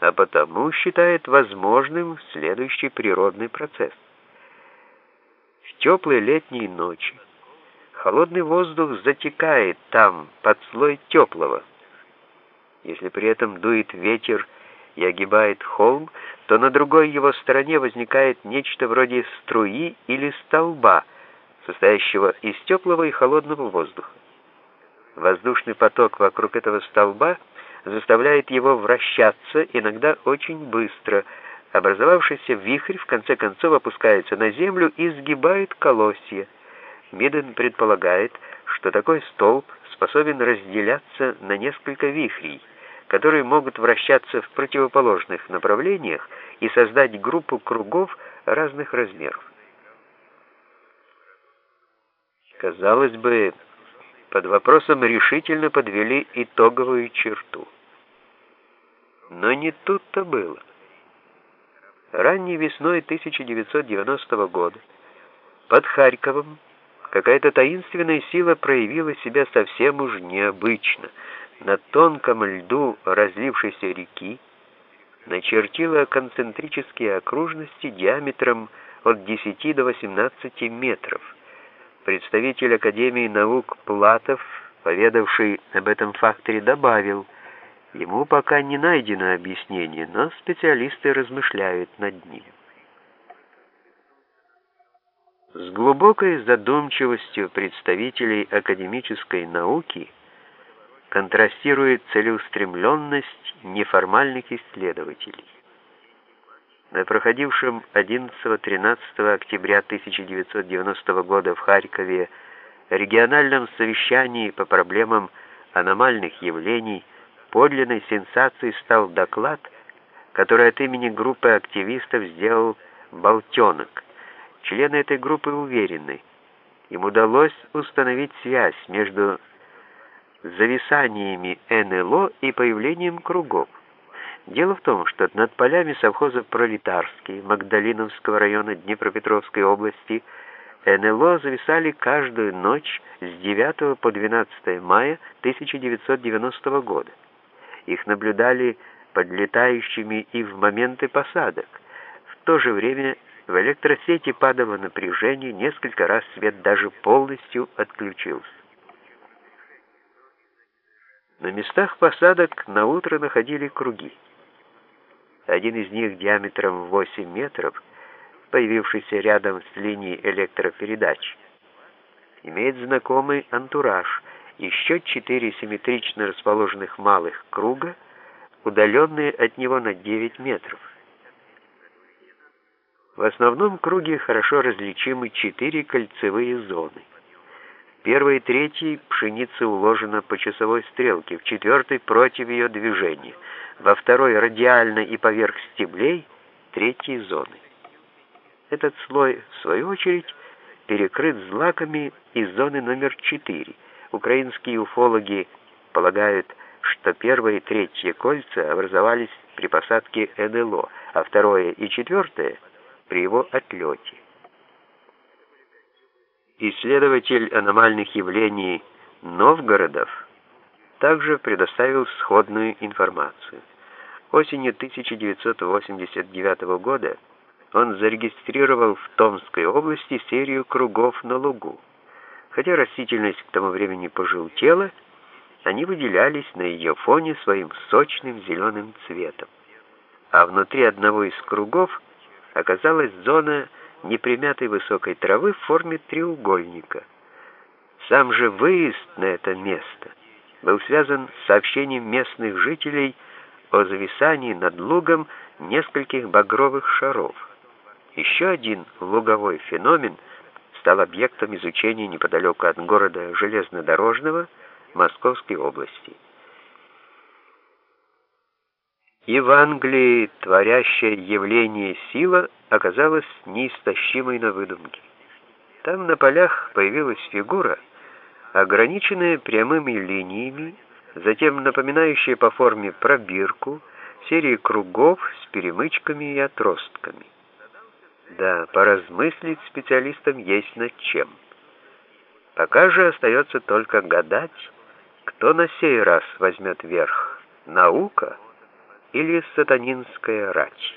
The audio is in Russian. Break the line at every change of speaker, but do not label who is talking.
а потому считает возможным следующий природный процесс. В теплые летние ночи холодный воздух затекает там, под слой теплого. Если при этом дует ветер и огибает холм, то на другой его стороне возникает нечто вроде струи или столба, состоящего из теплого и холодного воздуха. Воздушный поток вокруг этого столба заставляет его вращаться, иногда очень быстро. Образовавшийся вихрь в конце концов опускается на землю и сгибает колосья. Миден предполагает, что такой столб способен разделяться на несколько вихрей, которые могут вращаться в противоположных направлениях и создать группу кругов разных размеров. Казалось бы, под вопросом решительно подвели итоговую черту. Но не тут-то было. Ранней весной 1990 года под Харьковом какая-то таинственная сила проявила себя совсем уж необычно. На тонком льду разлившейся реки начертила концентрические окружности диаметром от 10 до 18 метров. Представитель Академии наук Платов, поведавший об этом факторе, добавил, ему пока не найдено объяснение, но специалисты размышляют над ним. С глубокой задумчивостью представителей академической науки контрастирует целеустремленность неформальных исследователей. На проходившем 11-13 октября 1990 года в Харькове региональном совещании по проблемам аномальных явлений подлинной сенсацией стал доклад, который от имени группы активистов сделал «Болтенок», Члены этой группы уверены, им удалось установить связь между зависаниями НЛО и появлением кругов. Дело в том, что над полями совхоза Пролетарский Магдалиновского района Днепропетровской области НЛО зависали каждую ночь с 9 по 12 мая 1990 года. Их наблюдали подлетающими и в моменты посадок. В то же время в электросети падало напряжение, несколько раз свет даже полностью отключился. На местах посадок на утро находили круги. Один из них диаметром 8 метров, появившийся рядом с линией электропередач, имеет знакомый антураж, еще четыре симметрично расположенных малых круга, удаленные от него на 9 метров. В основном круге хорошо различимы четыре кольцевые зоны. В первой и третьей пшеница уложена по часовой стрелке, в четвертой против ее движения, во второй радиально и поверх стеблей третьей зоны. Этот слой, в свою очередь, перекрыт злаками из зоны номер 4. Украинские уфологи полагают, что первое и третье кольца образовались при посадке НЛО, а второе и четвертое — при его отлете. Исследователь аномальных явлений Новгородов также предоставил сходную информацию. Осенью 1989 года он зарегистрировал в Томской области серию кругов на лугу. Хотя растительность к тому времени пожелтела, они выделялись на ее фоне своим сочным зеленым цветом. А внутри одного из кругов оказалась зона непримятой высокой травы в форме треугольника. Сам же выезд на это место был связан с сообщением местных жителей о зависании над лугом нескольких багровых шаров. Еще один луговой феномен стал объектом изучения неподалеку от города Железнодорожного Московской области. И в Англии творящее явление сила оказалась неистощимой на выдумке. Там на полях появилась фигура, ограниченная прямыми линиями, затем напоминающая по форме пробирку, серии кругов с перемычками и отростками. Да, поразмыслить специалистам есть над чем. Пока же остается только гадать, кто на сей раз возьмет верх, наука или сатанинская рать.